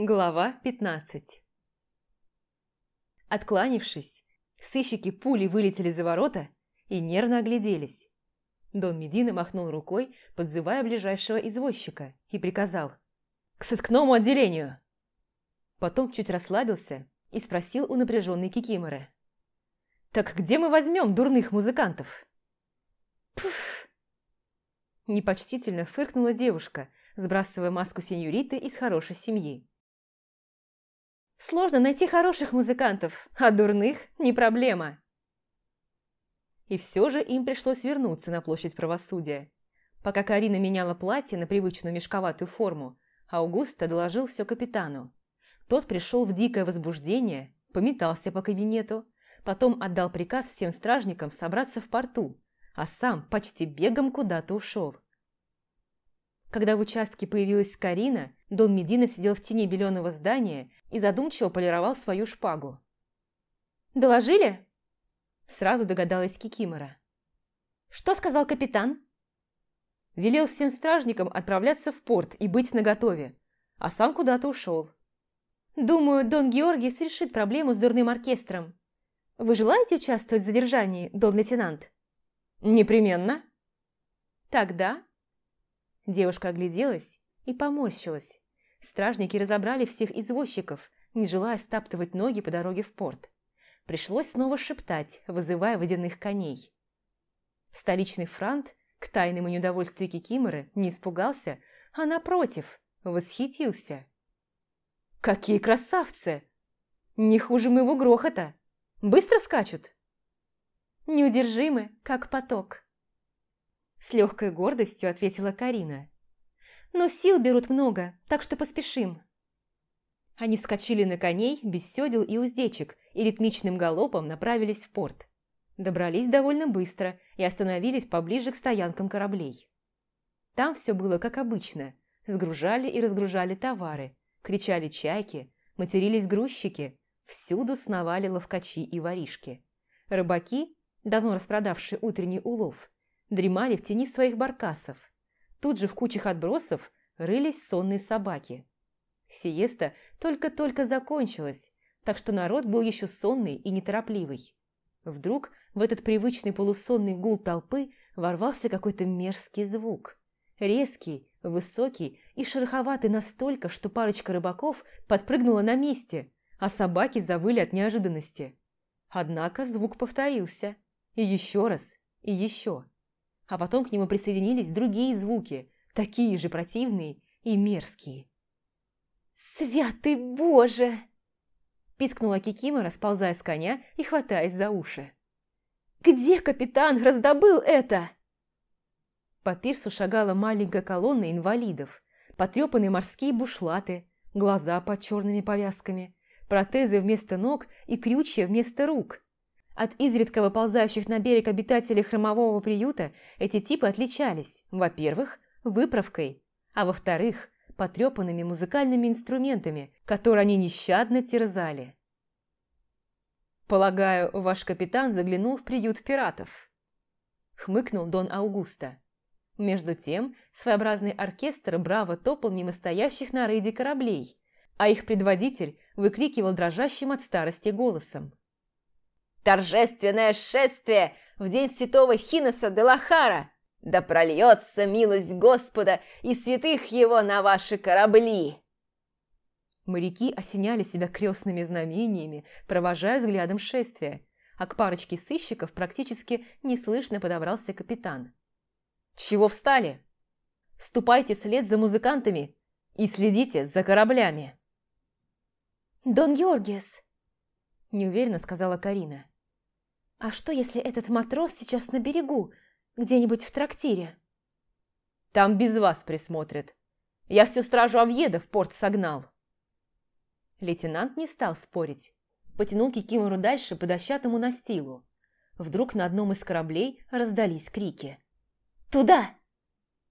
Глава 15 Откланившись, сыщики пули вылетели за ворота и нервно огляделись. Дон Медина махнул рукой, подзывая ближайшего извозчика, и приказал «К сыскному отделению!». Потом чуть расслабился и спросил у напряженной Кикиморы. «Так где мы возьмем дурных музыкантов?» «Пф!» Непочтительно фыркнула девушка, сбрасывая маску сеньориты из хорошей семьи. Сложно найти хороших музыкантов, а дурных – не проблема. И все же им пришлось вернуться на площадь правосудия. Пока Карина меняла платье на привычную мешковатую форму, Аугуста доложил все капитану. Тот пришел в дикое возбуждение, пометался по кабинету, потом отдал приказ всем стражникам собраться в порту, а сам почти бегом куда-то ушел. Когда в участке появилась Карина, Дон Медина сидел в тени беленого здания и задумчиво полировал свою шпагу. «Доложили?» Сразу догадалась Кикимора. «Что сказал капитан?» Велел всем стражникам отправляться в порт и быть наготове, а сам куда-то ушел. «Думаю, Дон Георгиес решит проблему с дурным оркестром. Вы желаете участвовать в задержании, Дон лейтенант?» «Непременно». «Тогда Девушка огляделась и поморщилась. Стражники разобрали всех извозчиков, не желая стаптывать ноги по дороге в порт. Пришлось снова шептать, вызывая водяных коней. Столичный франт к тайному неудовольствию Кикиморы не испугался, а напротив, восхитился. «Какие красавцы! Не хуже моего грохота! Быстро скачут?» «Неудержимы, как поток», с легкой гордостью ответила Карина. «Но сил берут много, так что поспешим». Они вскочили на коней без седел и уздечек и ритмичным галопом направились в порт. Добрались довольно быстро и остановились поближе к стоянкам кораблей. Там все было как обычно. Сгружали и разгружали товары, кричали чайки, матерились грузчики, всюду сновали ловкачи и воришки. Рыбаки, давно распродавшие утренний улов, дремали в тени своих баркасов. Тут же в кучах отбросов рылись сонные собаки. Сиеста только-только закончилась, так что народ был еще сонный и неторопливый. Вдруг в этот привычный полусонный гул толпы ворвался какой-то мерзкий звук. Резкий, высокий и шероховатый настолько, что парочка рыбаков подпрыгнула на месте, а собаки завыли от неожиданности. Однако звук повторился. И еще раз, и еще а потом к нему присоединились другие звуки, такие же противные и мерзкие. «Святый Боже!» Пискнула Кикима, расползая с коня и хватаясь за уши. «Где капитан раздобыл это?» По пирсу шагала маленькая колонна инвалидов, потрепанные морские бушлаты, глаза под черными повязками, протезы вместо ног и крючья вместо рук – от изредка выползающих на берег обитателей хромового приюта эти типы отличались, во-первых, выправкой, а во-вторых, потрепанными музыкальными инструментами, которые они нещадно терзали. «Полагаю, ваш капитан заглянул в приют пиратов», — хмыкнул Дон Аугуста. Между тем, своеобразный оркестр браво топал мимо стоящих на рейде кораблей, а их предводитель выкрикивал дрожащим от старости голосом. Торжественное шествие в день святого Хиноса де Лахара! Да прольется милость Господа и святых его на ваши корабли!» Моряки осеняли себя крестными знамениями, провожая взглядом шествия, а к парочке сыщиков практически неслышно подобрался капитан. «Чего встали? Ступайте вслед за музыкантами и следите за кораблями!» «Дон Георгиес!» – неуверенно сказала Карина. «А что, если этот матрос сейчас на берегу, где-нибудь в трактире?» «Там без вас присмотрят. Я всю стражу Авьеда в порт согнал». Лейтенант не стал спорить. Потянул Кикимору дальше по дощатому настилу. Вдруг на одном из кораблей раздались крики. «Туда!»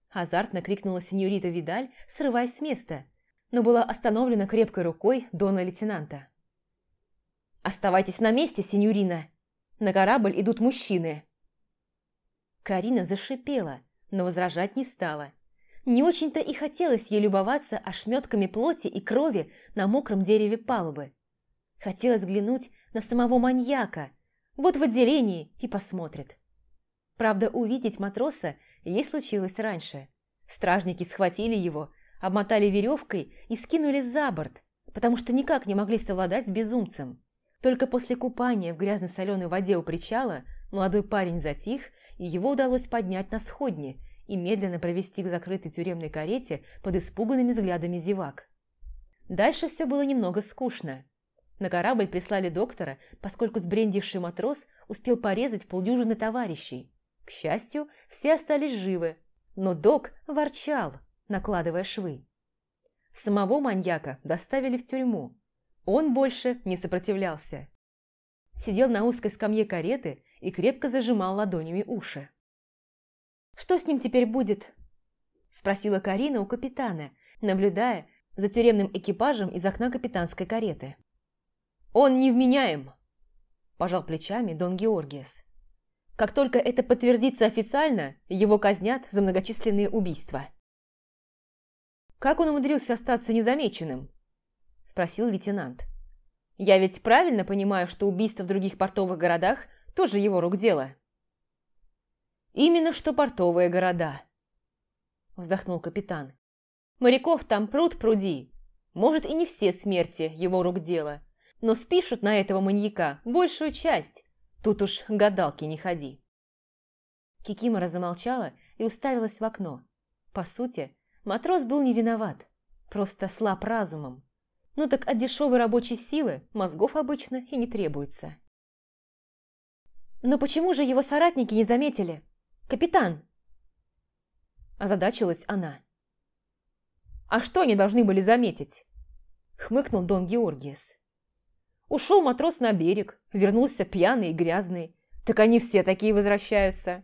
Азартно крикнула сеньорита Видаль, срываясь с места, но была остановлена крепкой рукой дона лейтенанта. «Оставайтесь на месте, сеньорина! На корабль идут мужчины!» Карина зашипела, но возражать не стала. Не очень-то и хотелось ей любоваться ошметками плоти и крови на мокром дереве палубы. Хотелось взглянуть на самого маньяка, вот в отделении и посмотрит. Правда, увидеть матроса ей случилось раньше. Стражники схватили его, обмотали веревкой и скинули за борт, потому что никак не могли совладать с безумцем. Только после купания в грязно-соленой воде у причала молодой парень затих, и его удалось поднять на сходни и медленно провести к закрытой тюремной карете под испуганными взглядами зевак. Дальше все было немного скучно. На корабль прислали доктора, поскольку сбрендивший матрос успел порезать полдюжины товарищей. К счастью, все остались живы, но док ворчал, накладывая швы. Самого маньяка доставили в тюрьму. Он больше не сопротивлялся. Сидел на узкой скамье кареты и крепко зажимал ладонями уши. «Что с ним теперь будет?» – спросила Карина у капитана, наблюдая за тюремным экипажем из окна капитанской кареты. «Он невменяем!» – пожал плечами Дон Георгиес. «Как только это подтвердится официально, его казнят за многочисленные убийства». «Как он умудрился остаться незамеченным?» – спросил лейтенант. «Я ведь правильно понимаю, что убийства в других портовых городах тоже его рук дело?» «Именно что портовые города», – вздохнул капитан. «Моряков там пруд пруди. Может, и не все смерти его рук дело, но спишут на этого маньяка большую часть. Тут уж гадалки не ходи». Кикимора замолчала и уставилась в окно. По сути, матрос был не виноват, просто слаб разумом. Ну так от дешевой рабочей силы мозгов обычно и не требуется. «Но почему же его соратники не заметили?» «Капитан!» Озадачилась она. «А что они должны были заметить?» Хмыкнул Дон Георгиес. Ушел матрос на берег, вернулся пьяный и грязный. Так они все такие возвращаются.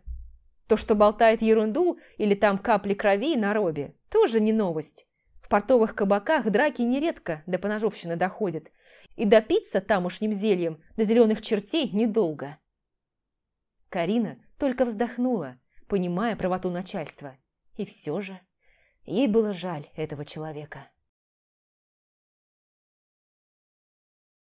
То, что болтает ерунду или там капли крови на робе, тоже не новость. Портовых кабаках драки нередко до поножовщины доходят, и допиться тамошним зельем до зеленых чертей недолго. Карина только вздохнула, понимая правоту начальства. И все же ей было жаль этого человека.